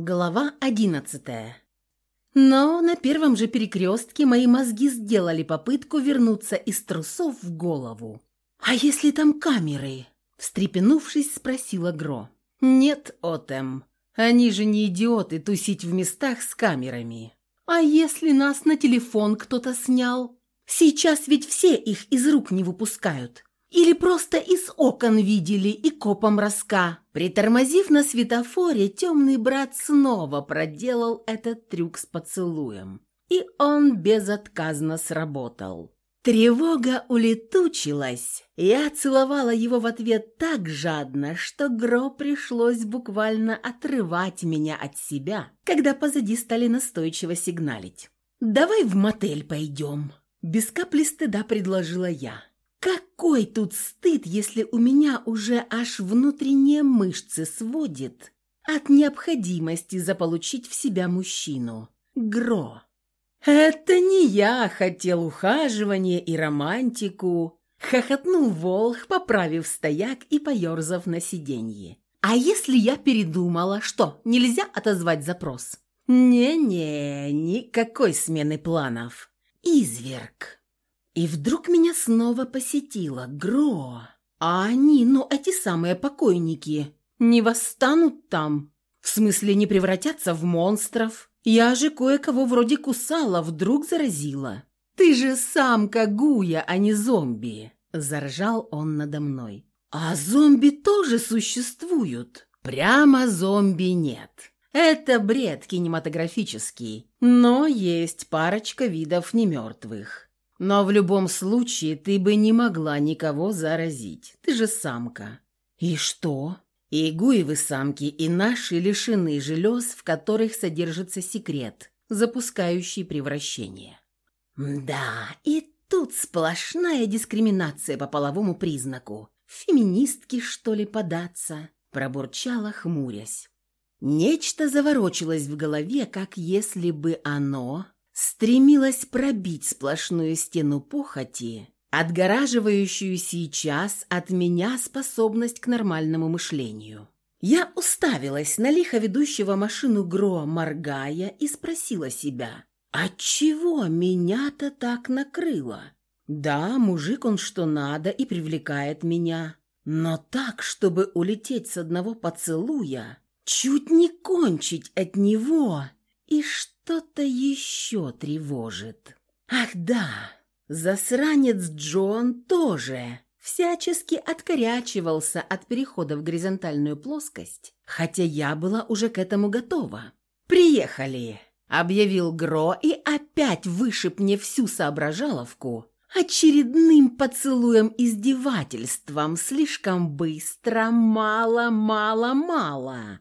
Глава одиннадцатая. Но на первом же перекрестке мои мозги сделали попытку вернуться из трусов в голову. «А если там камеры?» – встрепенувшись, спросила Гро. «Нет, Отем, они же не идиоты тусить в местах с камерами. А если нас на телефон кто-то снял? Сейчас ведь все их из рук не выпускают. Или просто из окон видели и копом раска. Притормозив на светофоре, темный брат снова проделал этот трюк с поцелуем. И он безотказно сработал. Тревога улетучилась. Я целовала его в ответ так жадно, что Гро пришлось буквально отрывать меня от себя, когда позади стали настойчиво сигналить. «Давай в мотель пойдем», – без капли стыда предложила я. Какой тут стыд, если у меня уже аж внутренние мышцы сводит от необходимости заполучить в себя мужчину. Гро. Это не я хотел ухаживание и романтику, хохотнул Волх, поправив стояк и поерзав на сиденье. А если я передумала, что, нельзя отозвать запрос? Не-не, никакой смены планов. Изверг. И вдруг меня снова посетило Гро. А они, ну эти самые покойники, не восстанут там? В смысле не превратятся в монстров? Я же кое-кого вроде кусала, вдруг заразила. Ты же самка Гуя, а не зомби, заржал он надо мной. А зомби тоже существуют. Прямо зомби нет. Это бред кинематографический, но есть парочка видов немертвых. Но в любом случае ты бы не могла никого заразить. Ты же самка. И что? И гуевы самки, и наши лишены желез, в которых содержится секрет, запускающий превращение. Да, и тут сплошная дискриминация по половому признаку. Феминистки, что ли, податься? Пробурчала, хмурясь. Нечто заворочилось в голове, как если бы оно стремилась пробить сплошную стену похоти, отгораживающую сейчас от меня способность к нормальному мышлению. Я уставилась на лихо ведущего машину Гро, моргая, и спросила себя, «Отчего меня-то так накрыло?» «Да, мужик он что надо и привлекает меня, но так, чтобы улететь с одного поцелуя, чуть не кончить от него, и что?» Что-то еще тревожит. Ах да, засранец Джон тоже всячески откорячивался от перехода в горизонтальную плоскость, хотя я была уже к этому готова. «Приехали!» — объявил Гро и опять вышиб мне всю соображаловку очередным поцелуем-издевательством слишком быстро, мало, мало, мало.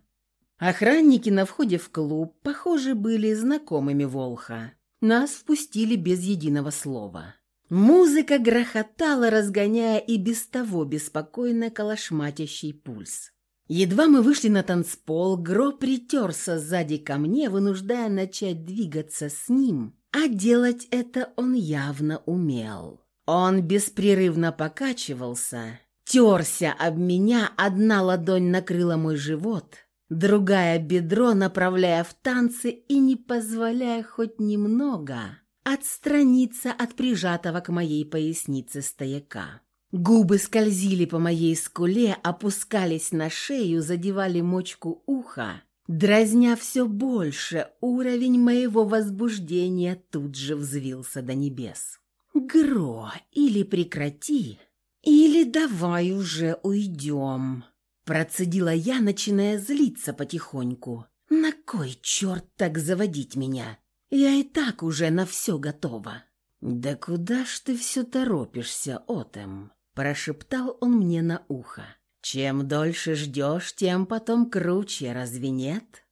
Охранники на входе в клуб, похоже, были знакомыми Волха. Нас впустили без единого слова. Музыка грохотала, разгоняя и без того беспокойно колошматящий пульс. Едва мы вышли на танцпол, Гро притерся сзади ко мне, вынуждая начать двигаться с ним, а делать это он явно умел. Он беспрерывно покачивался, терся об меня, одна ладонь накрыла мой живот — другая бедро направляя в танцы и не позволяя хоть немного отстраниться от прижатого к моей пояснице стояка. Губы скользили по моей скуле, опускались на шею, задевали мочку уха, дразня все больше, уровень моего возбуждения тут же взвился до небес. «Гро, или прекрати, или давай уже уйдем». Процедила я, начиная злиться потихоньку. На кой черт так заводить меня? Я и так уже на все готова. «Да куда ж ты все торопишься, Отем?» Прошептал он мне на ухо. «Чем дольше ждешь, тем потом круче, разве нет?»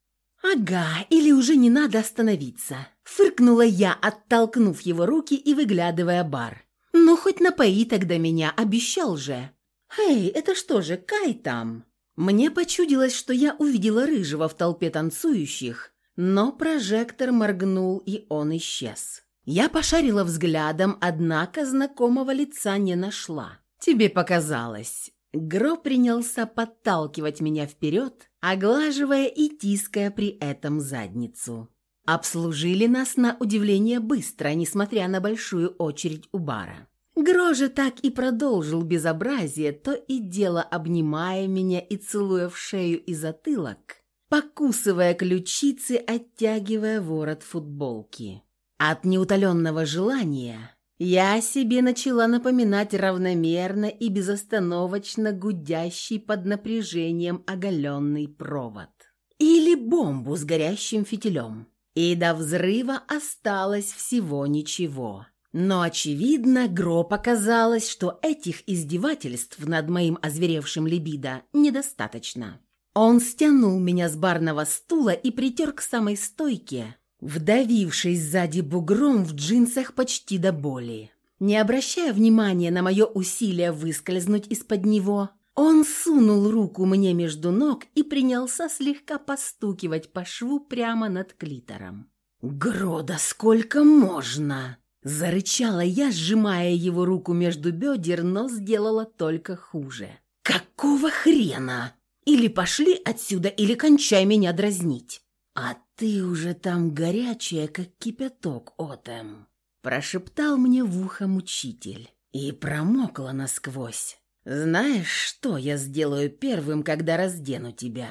«Ага, или уже не надо остановиться?» Фыркнула я, оттолкнув его руки и выглядывая бар. «Ну, хоть напои тогда меня, обещал же!» «Эй, это что же, Кай там?» Мне почудилось, что я увидела рыжего в толпе танцующих, но прожектор моргнул, и он исчез. Я пошарила взглядом, однако знакомого лица не нашла. «Тебе показалось», — Гро принялся подталкивать меня вперед, оглаживая и тиская при этом задницу. Обслужили нас на удивление быстро, несмотря на большую очередь у бара. Гро же так и продолжил безобразие, то и дело обнимая меня и целуя в шею и затылок, покусывая ключицы, оттягивая ворот футболки. От неутоленного желания я себе начала напоминать равномерно и безостановочно гудящий под напряжением оголенный провод. Или бомбу с горящим фитилем. И до взрыва осталось всего ничего. Но, очевидно, Гро показалось, что этих издевательств над моим озверевшим либидо недостаточно. Он стянул меня с барного стула и притер к самой стойке, вдавившись сзади бугром в джинсах почти до боли. Не обращая внимания на мое усилие выскользнуть из-под него, он сунул руку мне между ног и принялся слегка постукивать по шву прямо над клитором. «Грода, сколько можно!» Зарычала я, сжимая его руку между бедер, но сделала только хуже. «Какого хрена? Или пошли отсюда, или кончай меня дразнить!» «А ты уже там горячая, как кипяток, Отем!» Прошептал мне в ухо мучитель. И промокла насквозь. «Знаешь, что я сделаю первым, когда раздену тебя?»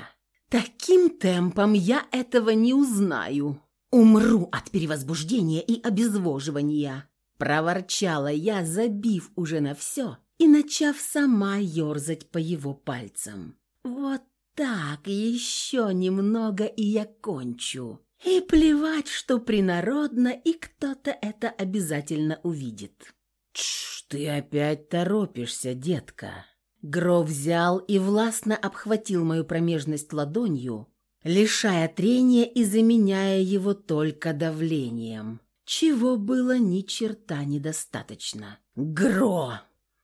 «Таким темпом я этого не узнаю!» «Умру от перевозбуждения и обезвоживания!» Проворчала я, забив уже на все и начав сама ерзать по его пальцам. «Вот так, еще немного, и я кончу!» И плевать, что принародно, и кто-то это обязательно увидит. «Тш, ты опять торопишься, детка!» Гро взял и властно обхватил мою промежность ладонью, лишая трения и заменяя его только давлением, чего было ни черта недостаточно. «Гро!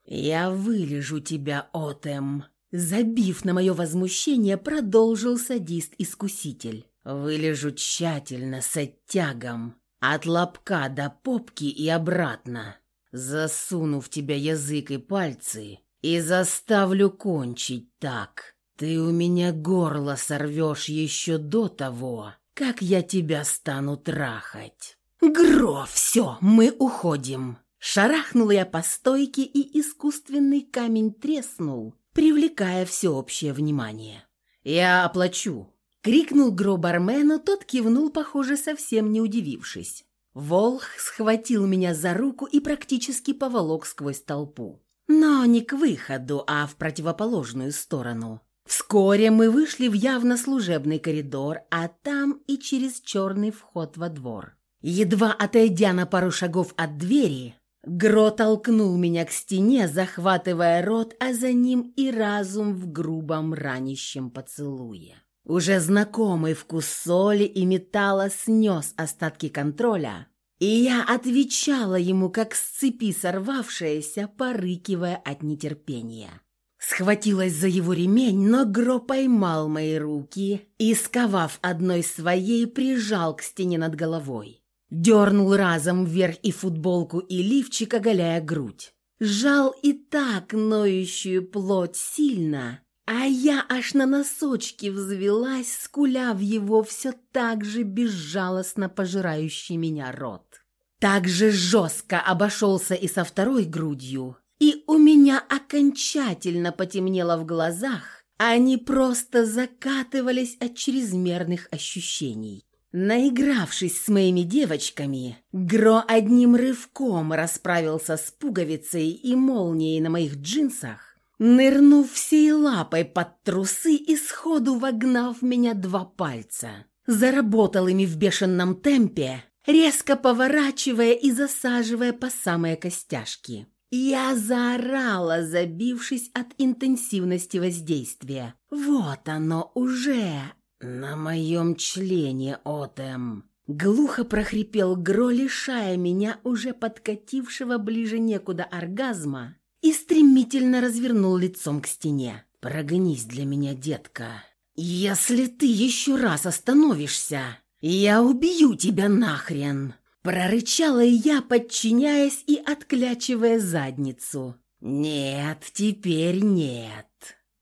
Я вылежу тебя, Отем!» Забив на мое возмущение, продолжил садист-искуситель. «Вылежу тщательно, с оттягом, от лобка до попки и обратно, засуну в тебя язык и пальцы и заставлю кончить так, «Ты у меня горло сорвешь еще до того, как я тебя стану трахать». «Гро, все, мы уходим!» Шарахнула я по стойке, и искусственный камень треснул, привлекая всеобщее внимание. «Я оплачу!» — крикнул Гро бармену, тот кивнул, похоже, совсем не удивившись. Волх схватил меня за руку и практически поволок сквозь толпу. Но не к выходу, а в противоположную сторону. Вскоре мы вышли в явно служебный коридор, а там и через черный вход во двор. Едва отойдя на пару шагов от двери, Гро толкнул меня к стене, захватывая рот, а за ним и разум в грубом ранящем поцелуе. Уже знакомый вкус соли и металла снес остатки контроля, и я отвечала ему, как с цепи сорвавшаяся, порыкивая от нетерпения. Схватилась за его ремень, но Гро поймал мои руки и, сковав одной своей, прижал к стене над головой. Дернул разом вверх и футболку, и лифчик, оголяя грудь. Жал и так ноющую плоть сильно, а я аж на носочки взвелась, скуля в его все так же безжалостно пожирающий меня рот. Так же жестко обошелся и со второй грудью, и у меня окончательно потемнело в глазах, они просто закатывались от чрезмерных ощущений. Наигравшись с моими девочками, Гро одним рывком расправился с пуговицей и молнией на моих джинсах, нырнув всей лапой под трусы и сходу вогнав меня два пальца. Заработал ими в бешеном темпе, резко поворачивая и засаживая по самые костяшки. Я заорала, забившись от интенсивности воздействия. «Вот оно уже! На моем члене, Отем!» Глухо прохрипел Гро, лишая меня уже подкатившего ближе некуда оргазма и стремительно развернул лицом к стене. «Прогнись для меня, детка. Если ты еще раз остановишься, я убью тебя нахрен!» Прорычала я, подчиняясь и отклячивая задницу. «Нет, теперь нет».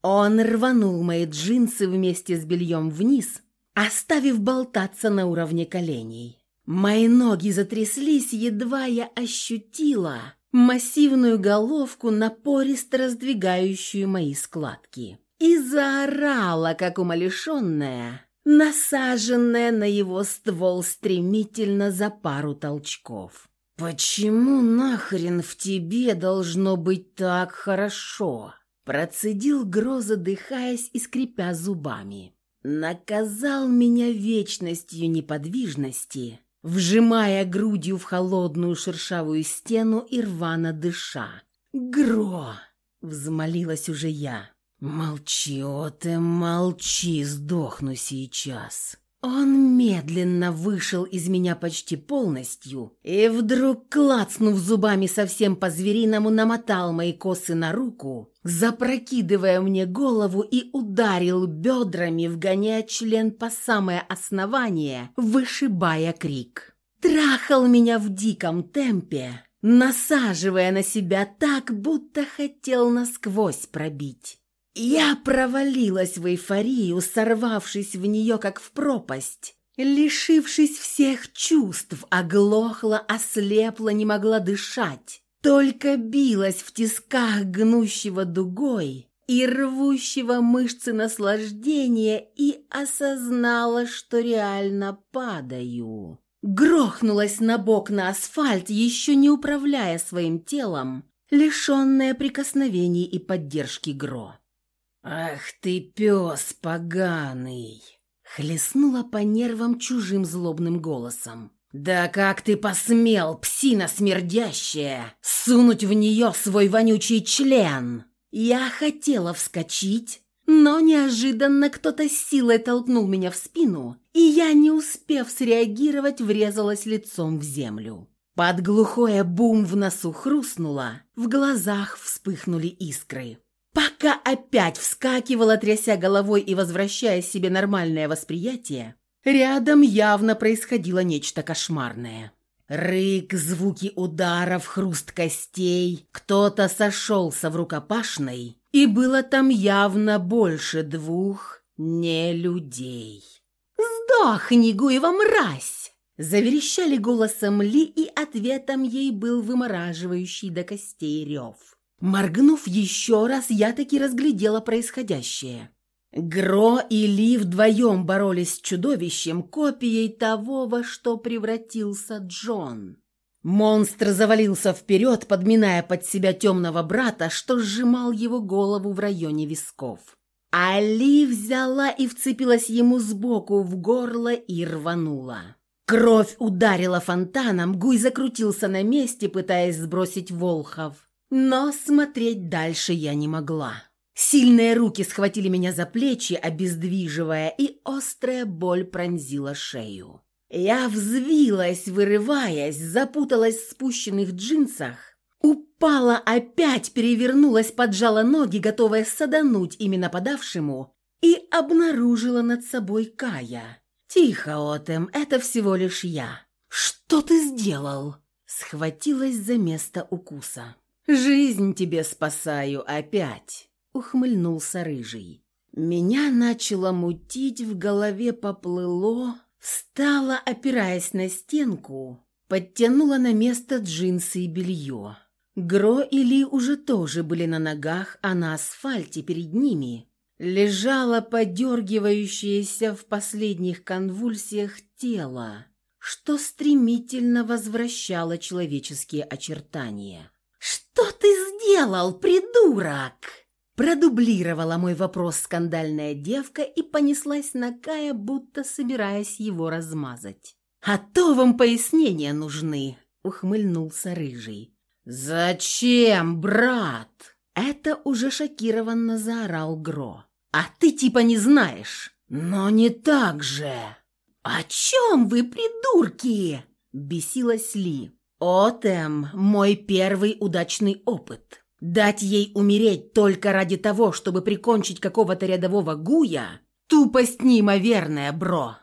Он рванул мои джинсы вместе с бельем вниз, оставив болтаться на уровне коленей. Мои ноги затряслись, едва я ощутила массивную головку, напористо раздвигающую мои складки. И заорала, как умалишенная, насаженная на его ствол стремительно за пару толчков. «Почему нахрен в тебе должно быть так хорошо?» Процедил Гроза, дыхаясь и скрипя зубами. Наказал меня вечностью неподвижности, вжимая грудью в холодную шершавую стену и рвано дыша. «Гро!» — взмолилась уже я. «Молчи, Оте, молчи, сдохну сейчас». Он медленно вышел из меня почти полностью и вдруг, клацнув зубами совсем по-звериному, намотал мои косы на руку, запрокидывая мне голову и ударил бедрами, вгоняя член по самое основание, вышибая крик. Трахал меня в диком темпе, насаживая на себя так, будто хотел насквозь пробить. Я провалилась в эйфорию, сорвавшись в нее, как в пропасть. Лишившись всех чувств, оглохла, ослепла, не могла дышать. Только билась в тисках гнущего дугой и рвущего мышцы наслаждения и осознала, что реально падаю. Грохнулась на бок на асфальт, еще не управляя своим телом, лишенная прикосновений и поддержки Гро. «Ах ты, пес поганый!» Хлестнула по нервам чужим злобным голосом. «Да как ты посмел, псина смердящая, сунуть в нее свой вонючий член?» Я хотела вскочить, но неожиданно кто-то силой толкнул меня в спину, и я, не успев среагировать, врезалась лицом в землю. Под глухое бум в носу хрустнуло, в глазах вспыхнули искры. Пока опять вскакивала, тряся головой и возвращая себе нормальное восприятие, рядом явно происходило нечто кошмарное. Рык, звуки ударов, хруст костей. Кто-то сошелся в рукопашной, и было там явно больше двух не людей. «Сдохни, Гуева мразь!» Заверещали голосом Ли, и ответом ей был вымораживающий до костей рев. Моргнув еще раз, я таки разглядела происходящее. Гро и Ли вдвоем боролись с чудовищем, копией того, во что превратился Джон. Монстр завалился вперед, подминая под себя темного брата, что сжимал его голову в районе висков. Али взяла и вцепилась ему сбоку в горло и рванула. Кровь ударила фонтаном, Гуй закрутился на месте, пытаясь сбросить Волхов. Но смотреть дальше я не могла. Сильные руки схватили меня за плечи, обездвиживая, и острая боль пронзила шею. Я взвилась, вырываясь, запуталась в спущенных джинсах, упала опять, перевернулась, поджала ноги, готовая садануть ими нападавшему, и обнаружила над собой Кая. «Тихо, Отем, это всего лишь я». «Что ты сделал?» Схватилась за место укуса. «Жизнь тебе спасаю опять», — ухмыльнулся рыжий. Меня начало мутить, в голове поплыло, встала, опираясь на стенку, подтянула на место джинсы и белье. Гро и Ли уже тоже были на ногах, а на асфальте перед ними лежало подергивающееся в последних конвульсиях тело, что стремительно возвращало человеческие очертания. «Что ты сделал, придурок?» Продублировала мой вопрос скандальная девка и понеслась на Кая, будто собираясь его размазать. «А то вам пояснения нужны», — ухмыльнулся Рыжий. «Зачем, брат?» Это уже шокированно заорал Гро. «А ты типа не знаешь?» «Но не так же!» «О чем вы, придурки?» — бесилась Ли. «Отем – мой первый удачный опыт. Дать ей умереть только ради того, чтобы прикончить какого-то рядового гуя – тупость неимоверная, бро!»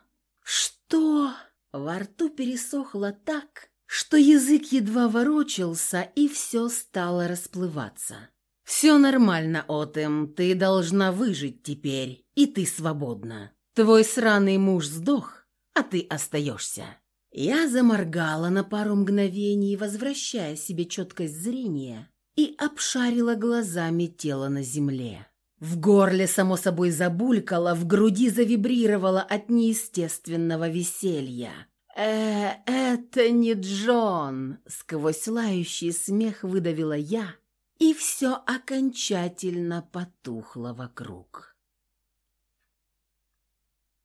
«Что?» Во рту пересохло так, что язык едва ворочался, и все стало расплываться. «Все нормально, Отем, ты должна выжить теперь, и ты свободна. Твой сраный муж сдох, а ты остаешься». Я заморгала на пару мгновений, возвращая себе четкость зрения, и обшарила глазами тело на земле. В горле, само собой, забулькало, в груди завибрировало от неестественного веселья. «Э, это не Джон!» — сквозь лающий смех выдавила я, и все окончательно потухло вокруг.